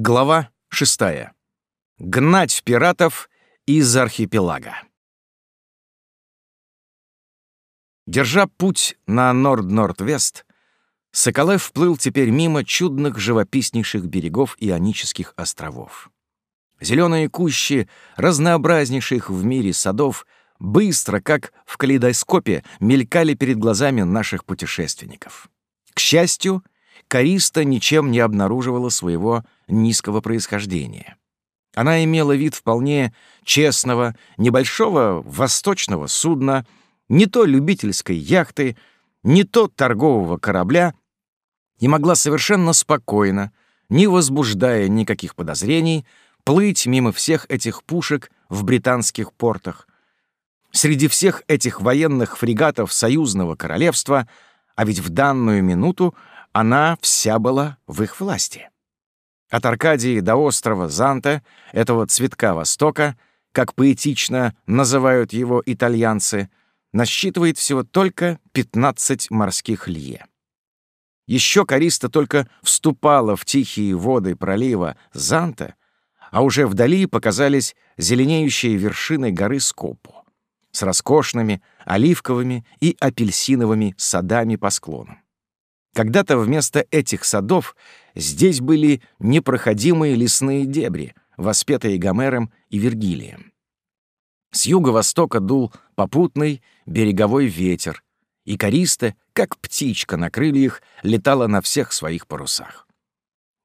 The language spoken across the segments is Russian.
Глава шестая. Гнать пиратов из архипелага. Держа путь на Норд-Норд-Вест, Соколев вплыл теперь мимо чудных живописнейших берегов Ионических островов. Зеленые кущи разнообразнейших в мире садов быстро, как в калейдоскопе, мелькали перед глазами наших путешественников. К счастью, Кариста ничем не обнаруживала своего низкого происхождения. Она имела вид вполне честного, небольшого восточного судна, не то любительской яхты, не то торгового корабля, и могла совершенно спокойно, не возбуждая никаких подозрений, плыть мимо всех этих пушек в британских портах. Среди всех этих военных фрегатов союзного королевства, а ведь в данную минуту она вся была в их власти. От Аркадии до острова Занта, этого цветка Востока, как поэтично называют его итальянцы, насчитывает всего только 15 морских лье. Еще Кариста только вступала в тихие воды пролива Занта, а уже вдали показались зеленеющие вершины горы Скопу с роскошными оливковыми и апельсиновыми садами по склонам. Когда-то вместо этих садов здесь были непроходимые лесные дебри, воспетые Гомером и Вергилием. С юго-востока дул попутный береговой ветер, и Користа, как птичка на крыльях, летала на всех своих парусах.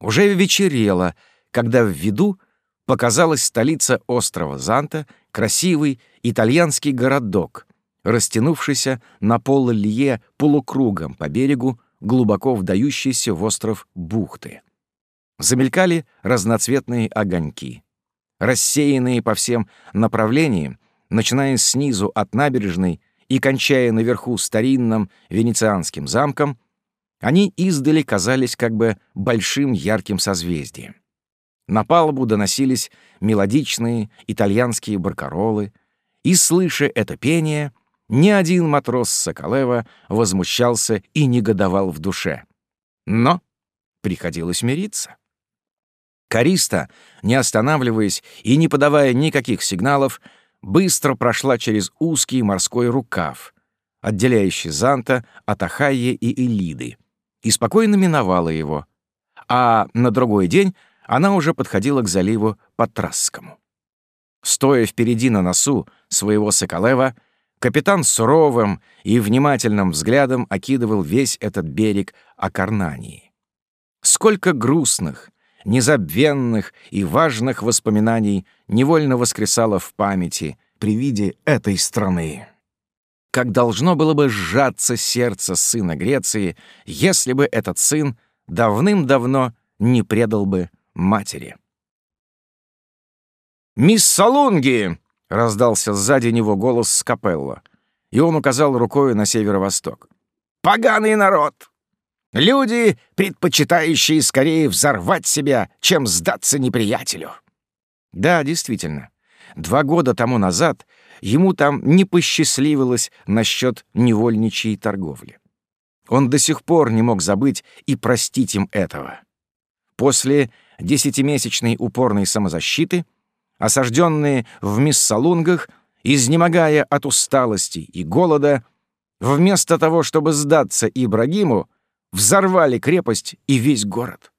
Уже вечерело, когда в виду показалась столица острова Занта, красивый итальянский городок, растянувшийся на поллье полукругом по берегу глубоко вдающейся в остров бухты. Замелькали разноцветные огоньки. Рассеянные по всем направлениям, начиная снизу от набережной и кончая наверху старинным венецианским замком, они издали казались как бы большим ярким созвездием. На палубу доносились мелодичные итальянские баркаролы, и, слыша это пение, ни один матрос Соколева возмущался и негодовал в душе. Но приходилось мириться. Кариста, не останавливаясь и не подавая никаких сигналов, быстро прошла через узкий морской рукав, отделяющий Занта от Ахайи и Элиды, и спокойно миновала его, а на другой день она уже подходила к заливу Патрасскому. Стоя впереди на носу своего Соколева, Капитан суровым и внимательным взглядом окидывал весь этот берег Акарнании. Сколько грустных, незабвенных и важных воспоминаний невольно воскресало в памяти при виде этой страны. Как должно было бы сжаться сердце сына Греции, если бы этот сын давным-давно не предал бы матери. «Мисс Салунги!» Раздался сзади него голос с капелла, и он указал рукой на северо-восток. «Поганый народ! Люди, предпочитающие скорее взорвать себя, чем сдаться неприятелю!» Да, действительно, два года тому назад ему там не посчастливилось насчет невольничьей торговли. Он до сих пор не мог забыть и простить им этого. После десятимесячной упорной самозащиты осажденные в миссалунгах, изнемогая от усталости и голода, вместо того, чтобы сдаться Ибрагиму, взорвали крепость и весь город.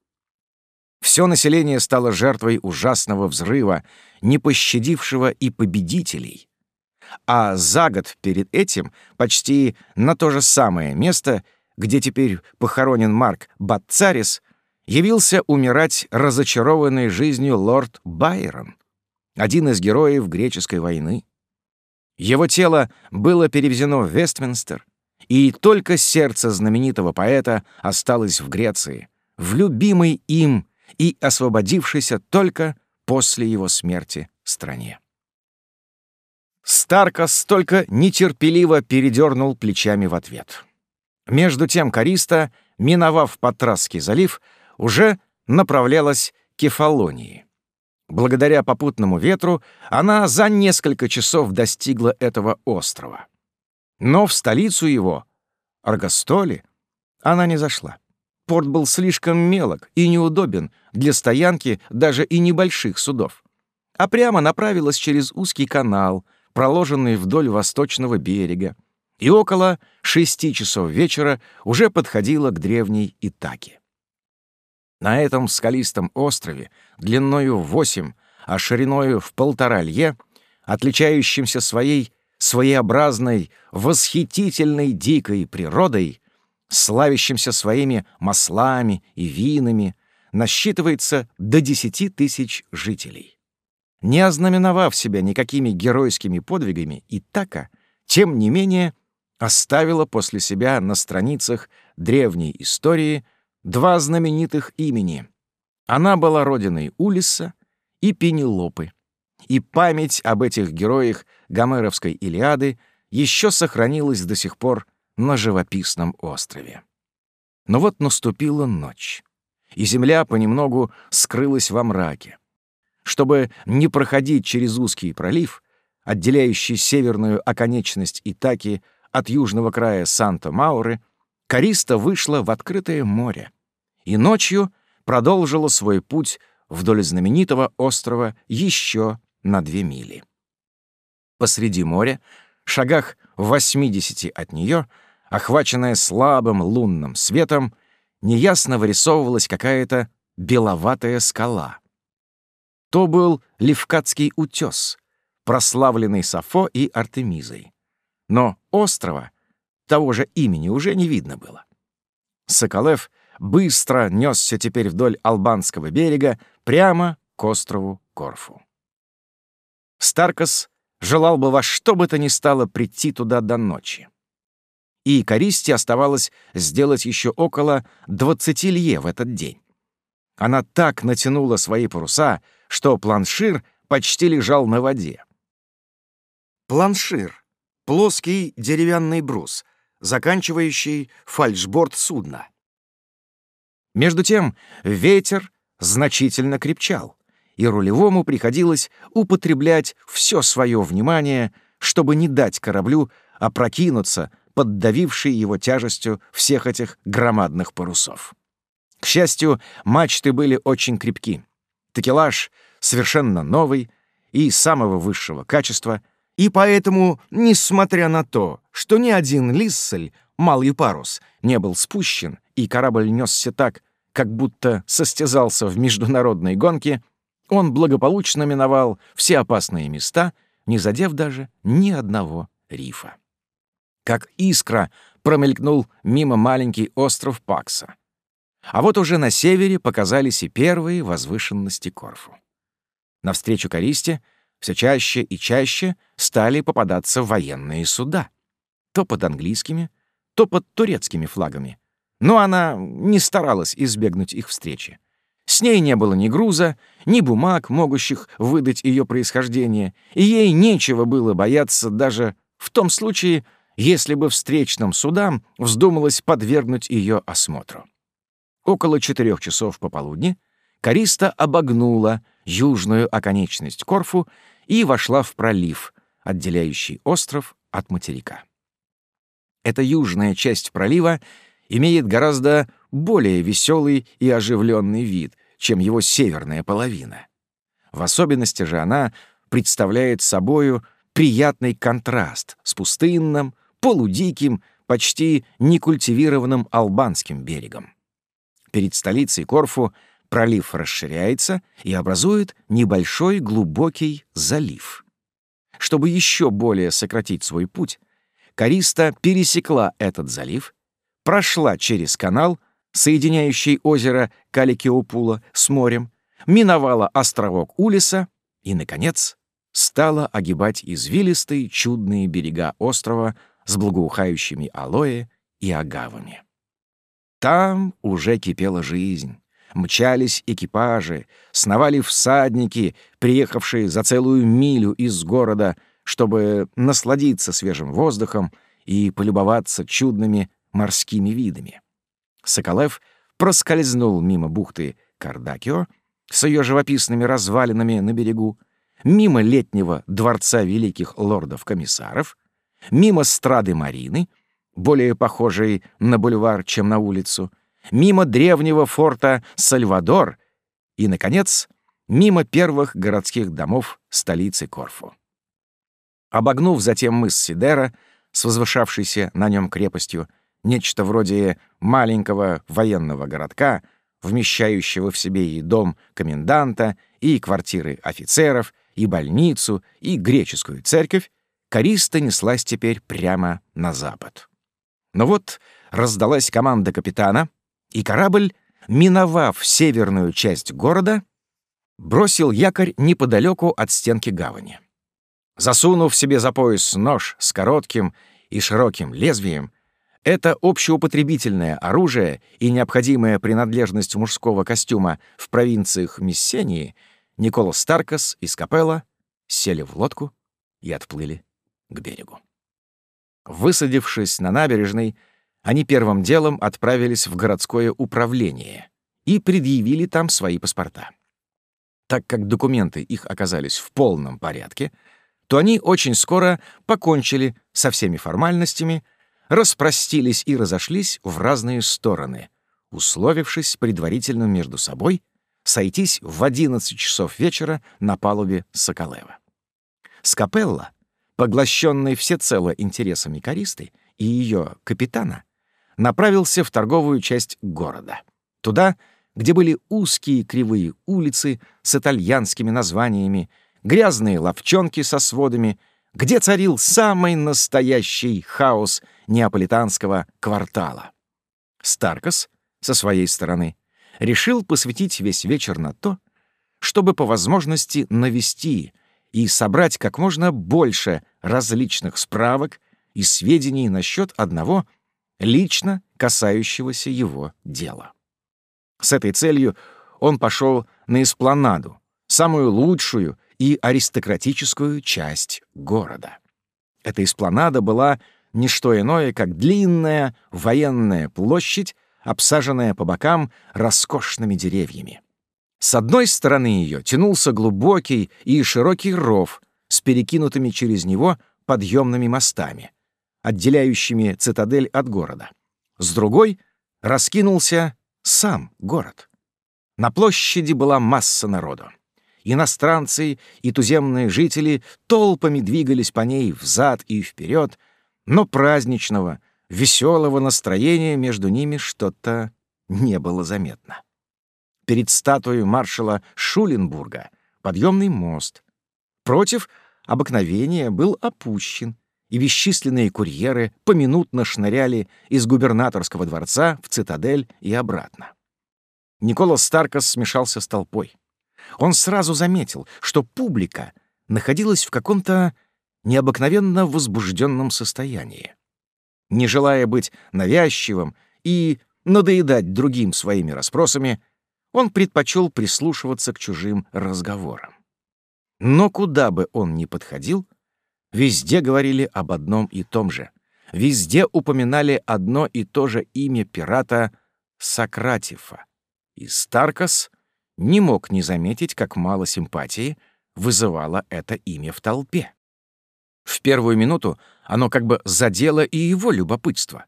Все население стало жертвой ужасного взрыва, не пощадившего и победителей. А за год перед этим почти на то же самое место, где теперь похоронен Марк Батцарис, явился умирать разочарованный жизнью лорд Байрон один из героев греческой войны. Его тело было перевезено в Вестминстер, и только сердце знаменитого поэта осталось в Греции, в любимой им и освободившейся только после его смерти стране. Старкос только нетерпеливо передернул плечами в ответ. Между тем Кариста, миновав Патрасский залив, уже направлялась к Кефалонии. Благодаря попутному ветру она за несколько часов достигла этого острова. Но в столицу его, Аргостоли, она не зашла. порт был слишком мелок и неудобен для стоянки даже и небольших судов, а прямо направилась через узкий канал, проложенный вдоль восточного берега, и около шести часов вечера уже подходила к древней Итаке. На этом скалистом острове, длиною в восемь, а шириною в полтора лье, отличающимся своей своеобразной, восхитительной дикой природой, славящимся своими маслами и винами, насчитывается до десяти тысяч жителей. Не ознаменовав себя никакими геройскими подвигами, Итака, тем не менее, оставила после себя на страницах древней истории два знаменитых имени. Она была родиной Улиса и Пенелопы, и память об этих героях Гомеровской Илиады еще сохранилась до сих пор на живописном острове. Но вот наступила ночь, и земля понемногу скрылась во мраке. Чтобы не проходить через узкий пролив, отделяющий северную оконечность Итаки от южного края Санта-Мауры, Кариста вышла в открытое море и ночью продолжила свой путь вдоль знаменитого острова еще на две мили. Посреди моря, шагах в 80 от нее, охваченная слабым лунным светом, неясно вырисовывалась какая-то беловатая скала. То был Левкатский утес, прославленный Сафо и Артемизой. Но острова того же имени уже не видно было. Соколев быстро несся теперь вдоль албанского берега прямо к острову Корфу. Старкос желал бы во что бы то ни стало прийти туда до ночи. И Користе оставалось сделать еще около 20 лье в этот день. Она так натянула свои паруса, что планшир почти лежал на воде. Планшир — плоский деревянный брус, заканчивающий фальшборд судна. Между тем ветер значительно крепчал и рулевому приходилось употреблять все свое внимание, чтобы не дать кораблю опрокинуться, поддавивший его тяжестью всех этих громадных парусов. К счастью, мачты были очень крепки. Такелаж совершенно новый и самого высшего качества, и поэтому, несмотря на то, что ни один лиссель, малый парус, не был спущен, и корабль несся так, как будто состязался в международной гонке, он благополучно миновал все опасные места, не задев даже ни одного рифа. Как искра промелькнул мимо маленький остров Пакса. А вот уже на севере показались и первые возвышенности Корфу. Навстречу Користе все чаще и чаще стали попадаться военные суда. То под английскими, то под турецкими флагами. Но она не старалась избегнуть их встречи. С ней не было ни груза, ни бумаг, могущих выдать ее происхождение, и ей нечего было бояться даже в том случае, если бы встречным судам вздумалось подвергнуть ее осмотру. Около четырех часов пополудни Кариста обогнула южную оконечность Корфу и вошла в пролив, отделяющий остров от материка. Эта южная часть пролива имеет гораздо более веселый и оживленный вид, чем его северная половина. В особенности же она представляет собою приятный контраст с пустынным, полудиким, почти некультивированным албанским берегом. Перед столицей Корфу пролив расширяется и образует небольшой глубокий залив. Чтобы еще более сократить свой путь, Кариста пересекла этот залив, прошла через канал соединяющий озеро Каликиопула с морем, миновала островок Улиса и, наконец, стала огибать извилистые чудные берега острова с благоухающими алоэ и агавами. Там уже кипела жизнь. Мчались экипажи, сновали всадники, приехавшие за целую милю из города, чтобы насладиться свежим воздухом и полюбоваться чудными морскими видами. Соколев проскользнул мимо бухты Кардакио с ее живописными развалинами на берегу, мимо летнего дворца великих лордов-комиссаров, мимо страды Марины, более похожей на бульвар, чем на улицу, мимо древнего форта Сальвадор и, наконец, мимо первых городских домов столицы Корфу. Обогнув затем мыс Сидера с возвышавшейся на нем крепостью, нечто вроде маленького военного городка, вмещающего в себе и дом коменданта, и квартиры офицеров, и больницу, и греческую церковь, Кариста неслась теперь прямо на запад. Но вот раздалась команда капитана, и корабль, миновав северную часть города, бросил якорь неподалеку от стенки гавани. Засунув себе за пояс нож с коротким и широким лезвием, это общеупотребительное оружие и необходимая принадлежность мужского костюма в провинциях Мессении Никола Старкас и Скапелла сели в лодку и отплыли к берегу. Высадившись на набережной, они первым делом отправились в городское управление и предъявили там свои паспорта. Так как документы их оказались в полном порядке, то они очень скоро покончили со всеми формальностями, распростились и разошлись в разные стороны, условившись предварительно между собой сойтись в 11 часов вечера на палубе Соколева. Скапелла, поглощенный всецело интересами Користы и ее капитана, направился в торговую часть города. Туда, где были узкие кривые улицы с итальянскими названиями, грязные ловчонки со сводами, где царил самый настоящий хаос неаполитанского квартала. Старкос, со своей стороны, решил посвятить весь вечер на то, чтобы по возможности навести и собрать как можно больше различных справок и сведений насчет одного лично касающегося его дела. С этой целью он пошел на эспланаду, самую лучшую и аристократическую часть города. Эта эспланада была не что иное, как длинная военная площадь, обсаженная по бокам роскошными деревьями. С одной стороны ее тянулся глубокий и широкий ров с перекинутыми через него подъемными мостами, отделяющими цитадель от города. С другой раскинулся сам город. На площади была масса народу. Иностранцы и туземные жители толпами двигались по ней взад и вперед, но праздничного, веселого настроения между ними что-то не было заметно. Перед статуей маршала Шуленбурга подъемный мост. Против обыкновения был опущен, и бесчисленные курьеры поминутно шныряли из губернаторского дворца в цитадель и обратно. Никола Старкос смешался с толпой. Он сразу заметил, что публика находилась в каком-то необыкновенно возбужденном состоянии. Не желая быть навязчивым и надоедать другим своими расспросами, он предпочел прислушиваться к чужим разговорам. Но куда бы он ни подходил, везде говорили об одном и том же. Везде упоминали одно и то же имя пирата Сократифа. И Старкос не мог не заметить, как мало симпатии вызывало это имя в толпе. В первую минуту оно как бы задело и его любопытство,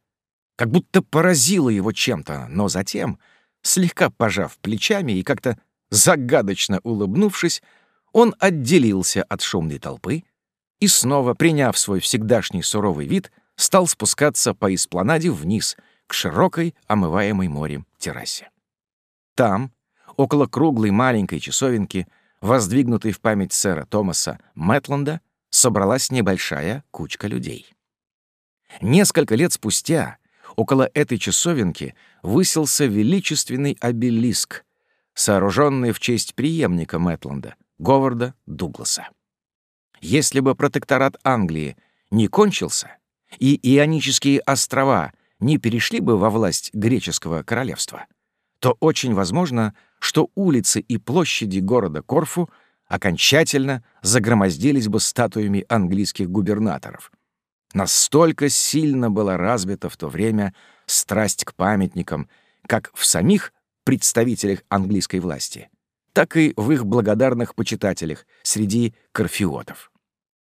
как будто поразило его чем-то, но затем, слегка пожав плечами и как-то загадочно улыбнувшись, он отделился от шумной толпы и снова, приняв свой всегдашний суровый вид, стал спускаться по эспланаде вниз к широкой, омываемой морем террасе. Там, около круглой маленькой часовенки, воздвигнутой в память сэра Томаса Мэтланда, собралась небольшая кучка людей. Несколько лет спустя около этой часовенки высился величественный обелиск, сооруженный в честь преемника Мэтланда, Говарда Дугласа. Если бы протекторат Англии не кончился, и Ионические острова не перешли бы во власть греческого королевства, то очень возможно, что улицы и площади города Корфу окончательно загромоздились бы статуями английских губернаторов. Настолько сильно была развита в то время страсть к памятникам, как в самих представителях английской власти, так и в их благодарных почитателях среди корфиотов.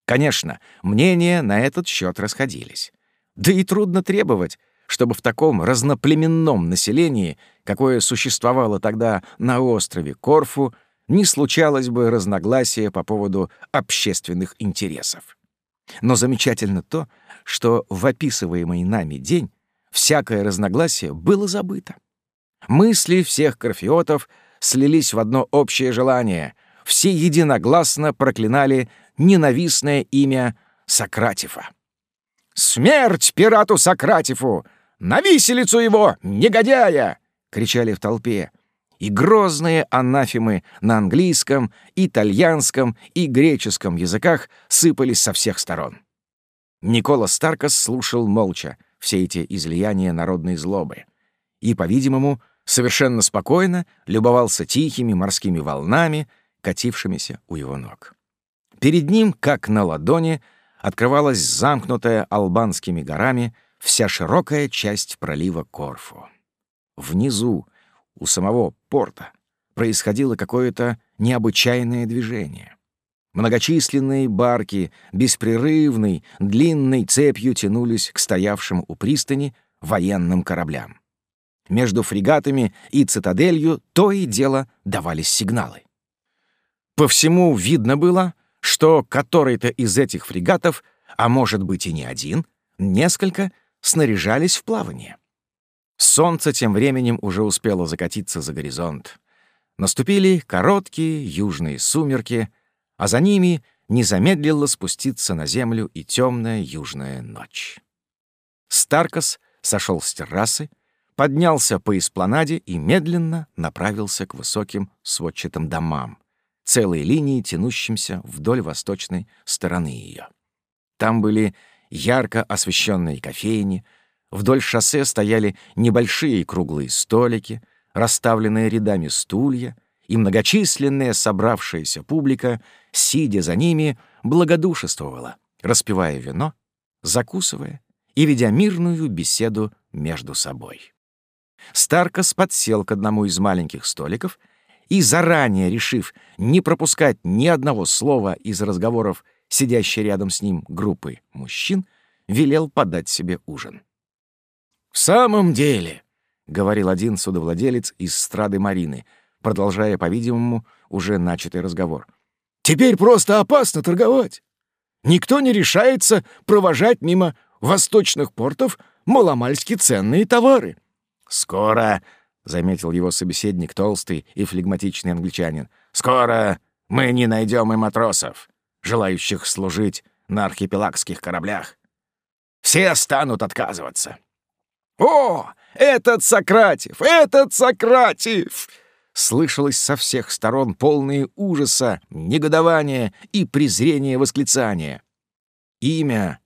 Конечно, мнения на этот счет расходились. Да и трудно требовать, чтобы в таком разноплеменном населении, какое существовало тогда на острове Корфу, не случалось бы разногласия по поводу общественных интересов. Но замечательно то, что в описываемый нами день всякое разногласие было забыто. Мысли всех корфиотов слились в одно общее желание. Все единогласно проклинали ненавистное имя Сократифа. «Смерть пирату Сократифу! На виселицу его, негодяя!» — кричали в толпе. И грозные анафемы на английском, итальянском и греческом языках сыпались со всех сторон. Никола Старкос слушал молча все эти излияния народной злобы и, по-видимому, совершенно спокойно любовался тихими морскими волнами, катившимися у его ног. Перед ним, как на ладони, открывалась замкнутая албанскими горами вся широкая часть пролива Корфу. Внизу, у самого порта, происходило какое-то необычайное движение. Многочисленные барки беспрерывной, длинной цепью тянулись к стоявшим у пристани военным кораблям. Между фрегатами и цитаделью то и дело давались сигналы. По всему видно было, что который-то из этих фрегатов, а может быть и не один, несколько снаряжались в плавание. Солнце тем временем уже успело закатиться за горизонт. Наступили короткие южные сумерки, а за ними не замедлила спуститься на землю и темная южная ночь. Старкос сошел с террасы, поднялся по эспланаде и медленно направился к высоким сводчатым домам, целой линией, тянущимся вдоль восточной стороны ее. Там были ярко освещенные кофейни, вдоль шоссе стояли небольшие круглые столики, расставленные рядами стулья, и многочисленная собравшаяся публика, сидя за ними, благодушествовала, распивая вино, закусывая и ведя мирную беседу между собой. Старкос подсел к одному из маленьких столиков и, заранее решив не пропускать ни одного слова из разговоров сидящей рядом с ним группы мужчин, велел подать себе ужин. «В самом деле», — говорил один судовладелец из страды Марины, продолжая, по-видимому, уже начатый разговор, «теперь просто опасно торговать. Никто не решается провожать мимо восточных портов маломальски ценные товары». «Скоро», — заметил его собеседник, толстый и флегматичный англичанин, «скоро мы не найдем и матросов, желающих служить на архипелагских кораблях. Все станут отказываться». «О, этот Сократив! Этот Сократив!» Слышалось со всех сторон полные ужаса, негодования и презрения восклицания. Имя,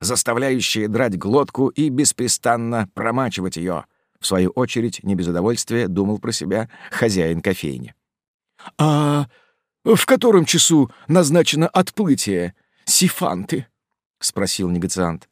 заставляющее драть глотку и беспрестанно промачивать ее — в свою очередь, не без удовольствия, думал про себя хозяин кофейни. «А в котором часу назначено отплытие, сифанты?» — спросил негациант.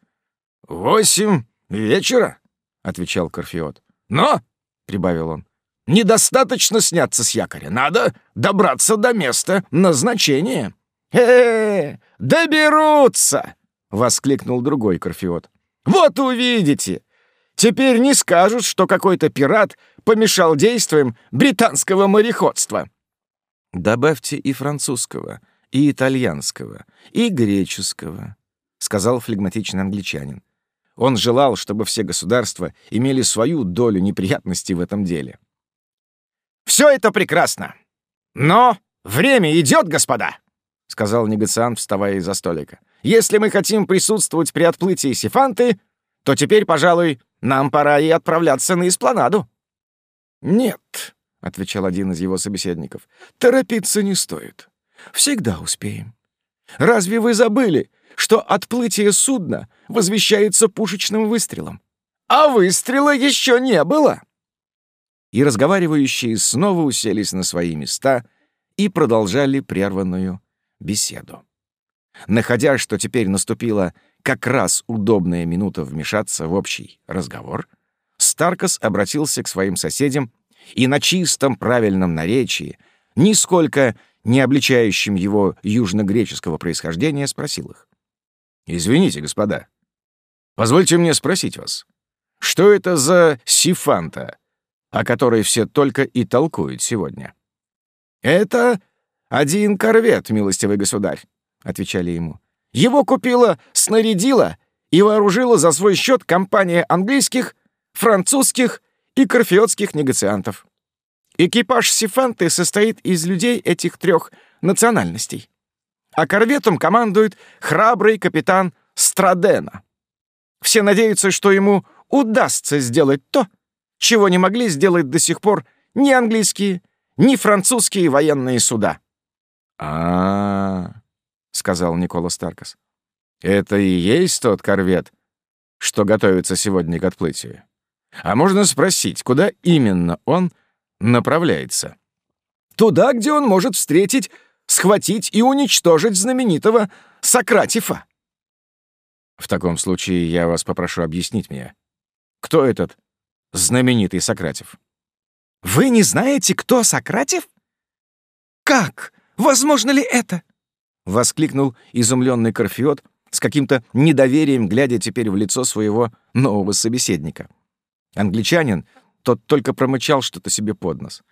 «Восемь вечера», — отвечал Корфиот. «Но», — прибавил он, — «недостаточно сняться с якоря. Надо добраться до места назначения». «Э-э, доберутся!» — воскликнул другой Корфиот. «Вот увидите! Теперь не скажут, что какой-то пират помешал действиям британского мореходства. Добавьте и французского, и итальянского, и греческого, сказал флегматичный англичанин. Он желал, чтобы все государства имели свою долю неприятностей в этом деле. «Все это прекрасно! Но время идет, господа!» — сказал негациант, вставая из-за столика. «Если мы хотим присутствовать при отплытии Сифанты, то теперь, пожалуй, нам пора и отправляться на эспланаду». «Нет», — отвечал один из его собеседников, — «торопиться не стоит. Всегда успеем. Разве вы забыли, что отплытие судна возвещается пушечным выстрелом? А выстрела еще не было!» И разговаривающие снова уселись на свои места и продолжали прерванную беседу. Находя, что теперь наступила как раз удобная минута вмешаться в общий разговор, Старкос обратился к своим соседям и на чистом правильном наречии, нисколько не обличающим его южногреческого происхождения, спросил их. «Извините, господа, позвольте мне спросить вас, что это за сифанта, о которой все только и толкуют сегодня? «Это один корвет, милостивый государь», — отвечали ему. «Его купила, снарядила и вооружила за свой счет компания английских, французских и корфиотских негациантов. Экипаж Сифанты состоит из людей этих трех национальностей. А корветом командует храбрый капитан Страдена. Все надеются, что ему удастся сделать то, чего не могли сделать до сих пор ни английские, ни французские военные суда. а, -а, -а сказал Никола Старкас. «Это и есть тот корвет, что готовится сегодня к отплытию. А можно спросить, куда именно он направляется?» «Туда, где он может встретить, схватить и уничтожить знаменитого Сократифа». «В таком случае я вас попрошу объяснить мне, кто этот знаменитый Сократив?» «Вы не знаете, кто Сократив? Как? Возможно ли это?» — воскликнул изумленный Корфиот, с каким-то недоверием глядя теперь в лицо своего нового собеседника. Англичанин, тот только промычал что-то себе под нос.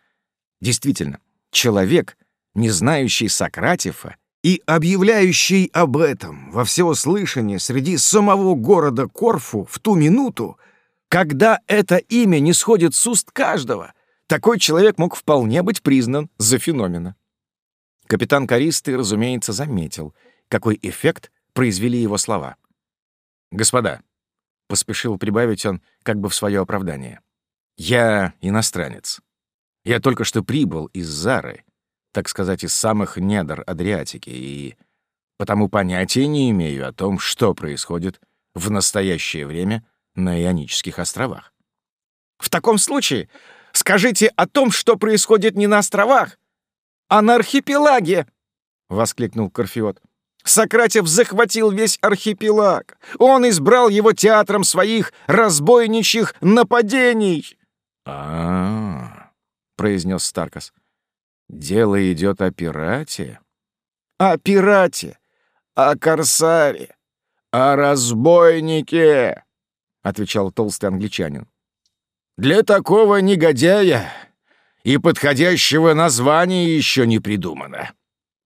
Действительно, человек, не знающий Сократифа и объявляющий об этом во всеуслышание среди самого города Корфу в ту минуту, когда это имя не сходит с уст каждого, такой человек мог вполне быть признан за феномена. Капитан Користый, разумеется, заметил, какой эффект произвели его слова. «Господа», — поспешил прибавить он как бы в свое оправдание, — «я иностранец. Я только что прибыл из Зары, так сказать, из самых недр Адриатики, и потому понятия не имею о том, что происходит в настоящее время на Ионических островах. В таком случае скажите о том, что происходит не на островах, а на архипелаге, — воскликнул Корфиот. Сократев захватил весь архипелаг. Он избрал его театром своих разбойничьих нападений. А, произнес Старкас. Дело идет о пирате. О пирате, о корсаре, о разбойнике, отвечал толстый англичанин. Для такого негодяя и подходящего названия еще не придумано.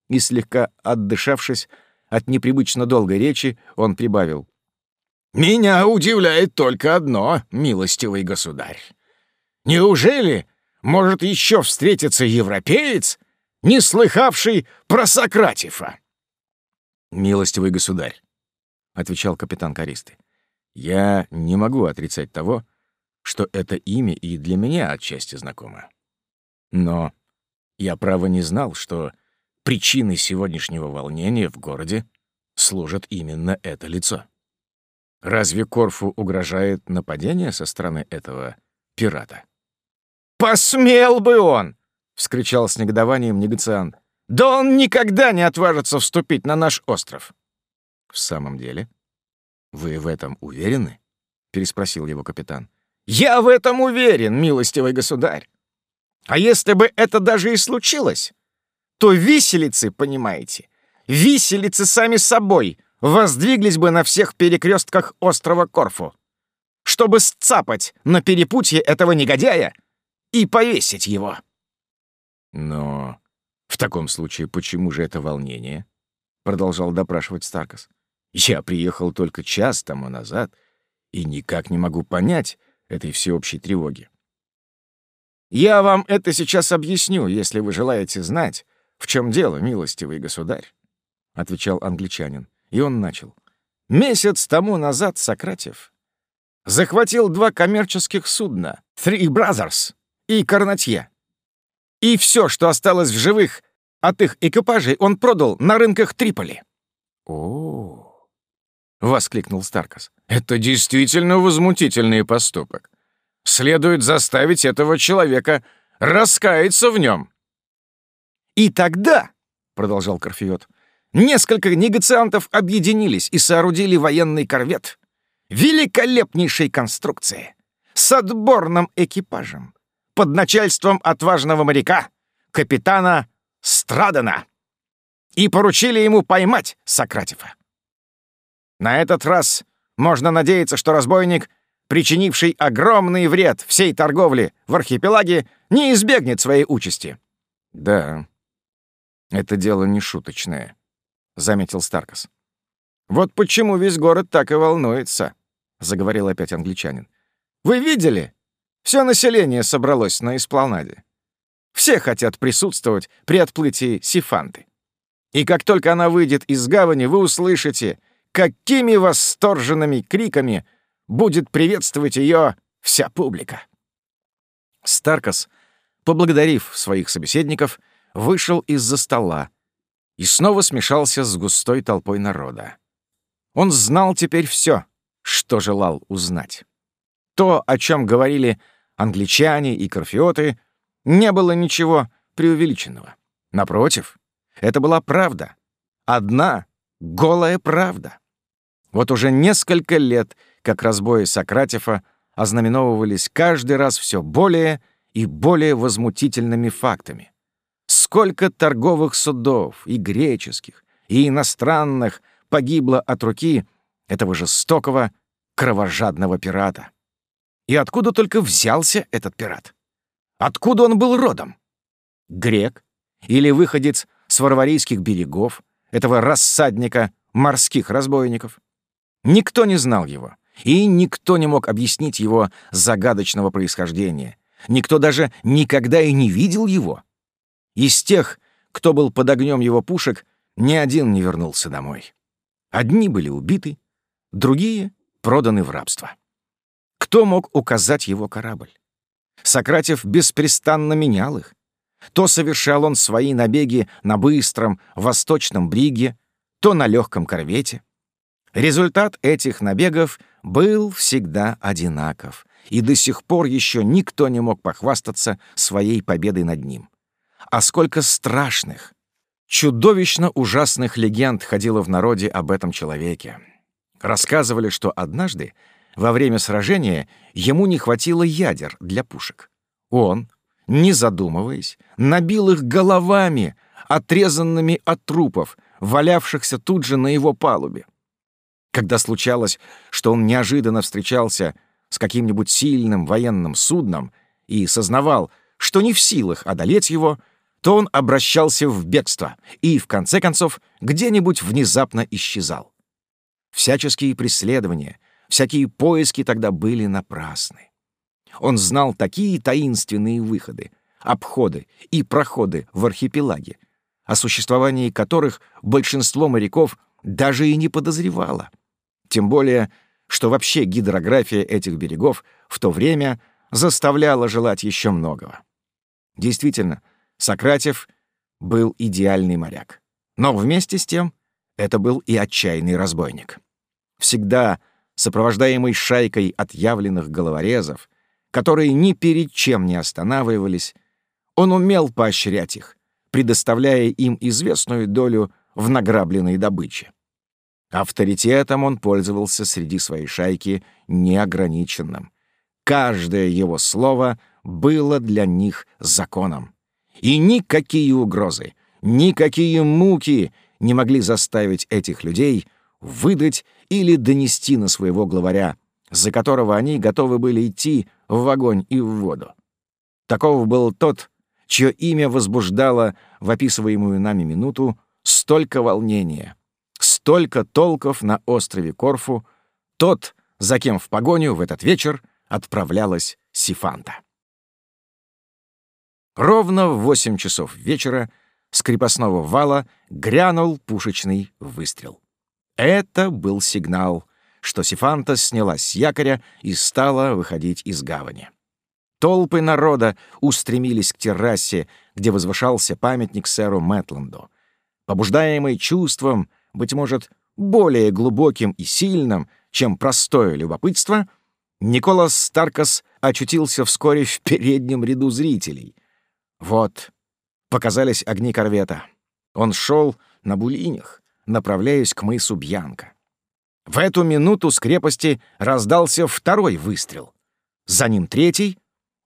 И слегка отдышавшись, от непривычно долгой речи он прибавил. «Меня удивляет только одно, милостивый государь. Неужели может еще встретиться европеец, не слыхавший про Сократифа?» «Милостивый государь», — отвечал капитан Користы, — «я не могу отрицать того, что это имя и для меня отчасти знакомо. Но я, право, не знал, что причиной сегодняшнего волнения в городе служит именно это лицо. Разве Корфу угрожает нападение со стороны этого пирата? «Посмел бы он!» — вскричал с негодованием негациант. «Да он никогда не отважится вступить на наш остров!» «В самом деле? Вы в этом уверены?» — переспросил его капитан. «Я в этом уверен, милостивый государь. А если бы это даже и случилось, то виселицы, понимаете, виселицы сами собой воздвиглись бы на всех перекрестках острова Корфу, чтобы сцапать на перепутье этого негодяя и повесить его. Но в таком случае почему же это волнение? Продолжал допрашивать Старкас. Я приехал только час тому назад и никак не могу понять этой всеобщей тревоги. Я вам это сейчас объясню, если вы желаете знать, «В чем дело, милостивый государь?» — отвечал англичанин. И он начал. «Месяц тому назад Сократев захватил два коммерческих судна «Three Brothers» и «Карнатье». И все, что осталось в живых от их экипажей, он продал на рынках Триполи. «О!» — воскликнул Старкас. «Это действительно возмутительный поступок. Следует заставить этого человека раскаяться в нем». «И тогда», — продолжал Корфиот, «несколько негациантов объединились и соорудили военный корвет великолепнейшей конструкции с отборным экипажем под начальством отважного моряка, капитана Страдана, и поручили ему поймать Сократифа. На этот раз можно надеяться, что разбойник причинивший огромный вред всей торговле в архипелаге, не избегнет своей участи. Да, это дело не шуточное, заметил Старкас. Вот почему весь город так и волнуется, заговорил опять англичанин. Вы видели? Все население собралось на эспланаде. Все хотят присутствовать при отплытии Сифанты. И как только она выйдет из гавани, вы услышите, какими восторженными криками будет приветствовать ее вся публика. Старкас, поблагодарив своих собеседников, вышел из-за стола и снова смешался с густой толпой народа. Он знал теперь все, что желал узнать. То, о чем говорили англичане и корфиоты, не было ничего преувеличенного. Напротив, это была правда. Одна голая правда. Вот уже несколько лет, как разбои Сократифа ознаменовывались каждый раз все более и более возмутительными фактами. Сколько торговых судов, и греческих, и иностранных, погибло от руки этого жестокого, кровожадного пирата. И откуда только взялся этот пират? Откуда он был родом? Грек? Или выходец с варварийских берегов, этого рассадника морских разбойников? Никто не знал его, и никто не мог объяснить его загадочного происхождения. Никто даже никогда и не видел его. Из тех, кто был под огнем его пушек, ни один не вернулся домой. Одни были убиты, другие проданы в рабство. Кто мог указать его корабль? Сократев беспрестанно менял их. То совершал он свои набеги на быстром восточном бриге, то на легком корвете. Результат этих набегов был всегда одинаков, и до сих пор еще никто не мог похвастаться своей победой над ним. А сколько страшных, чудовищно ужасных легенд ходило в народе об этом человеке. Рассказывали, что однажды, во время сражения, ему не хватило ядер для пушек. Он, не задумываясь, набил их головами, отрезанными от трупов, валявшихся тут же на его палубе. Когда случалось, что он неожиданно встречался с каким-нибудь сильным военным судном и сознавал, что не в силах одолеть его, то он обращался в бегство и, в конце концов, где-нибудь внезапно исчезал. Всяческие преследования, всякие поиски тогда были напрасны. Он знал такие таинственные выходы, обходы и проходы в архипелаге, о существовании которых большинство моряков даже и не подозревало. Тем более, что вообще гидрография этих берегов в то время заставляла желать еще многого. Действительно, Сократев был идеальный моряк. Но вместе с тем это был и отчаянный разбойник. Всегда сопровождаемый шайкой отъявленных головорезов, которые ни перед чем не останавливались, он умел поощрять их, предоставляя им известную долю в награбленной добыче. Авторитетом он пользовался среди своей шайки неограниченным. Каждое его слово было для них законом. И никакие угрозы, никакие муки не могли заставить этих людей выдать или донести на своего главаря, за которого они готовы были идти в огонь и в воду. Таков был тот, чье имя возбуждало в описываемую нами минуту столько волнения, столько толков на острове Корфу, тот, за кем в погоню в этот вечер отправлялась Сифанта. Ровно в восемь часов вечера с крепостного вала грянул пушечный выстрел. Это был сигнал, что Сифанта снялась с якоря и стала выходить из гавани. Толпы народа устремились к террасе, где возвышался памятник сэру Мэтланду. Побуждаемый чувством, быть может, более глубоким и сильным, чем простое любопытство, Николас Старкас очутился вскоре в переднем ряду зрителей. Вот, показались огни корвета. Он шел на булинях, направляясь к мысу Бьянка. В эту минуту с крепости раздался второй выстрел. За ним третий,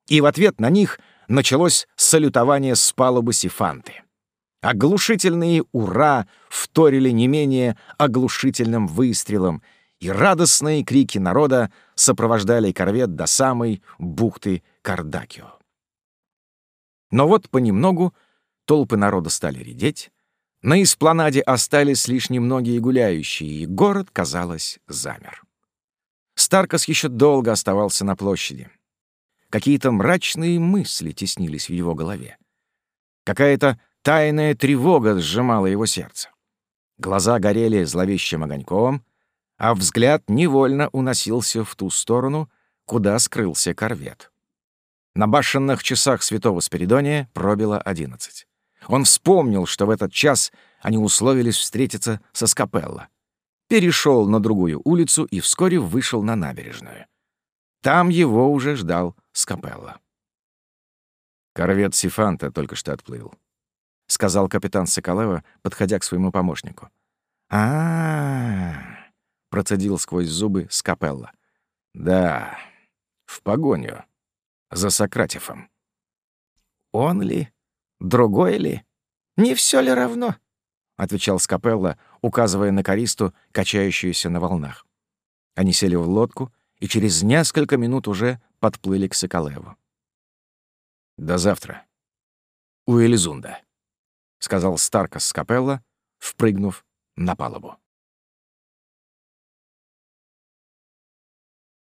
и в ответ на них началось салютование с палубы Сифанты. Оглушительные «Ура!» вторили не менее оглушительным выстрелом, и радостные крики народа сопровождали корвет до самой бухты Кардакио. Но вот понемногу толпы народа стали редеть, на эспланаде остались лишь немногие гуляющие, и город, казалось, замер. Старкос еще долго оставался на площади. Какие-то мрачные мысли теснились в его голове. Какая-то тайная тревога сжимала его сердце. Глаза горели зловещим огоньком, а взгляд невольно уносился в ту сторону, куда скрылся корвет. На башенных часах святого Спиридония пробило одиннадцать. Он вспомнил, что в этот час они условились встретиться со Скапелло. Перешел на другую улицу и вскоре вышел на набережную. Там его уже ждал Скапелло. «Корвет Сифанта только что отплыл», — сказал капитан Соколева, подходя к своему помощнику. а, -а, -а процедил сквозь зубы Скапелла. «Да, в погоню. За Сократифом». «Он ли? Другой ли? Не все ли равно?» — отвечал Скапелла, указывая на користу, качающуюся на волнах. Они сели в лодку и через несколько минут уже подплыли к Соколеву. «До завтра. У Элизунда», — сказал Старкас Скапелла, впрыгнув на палубу.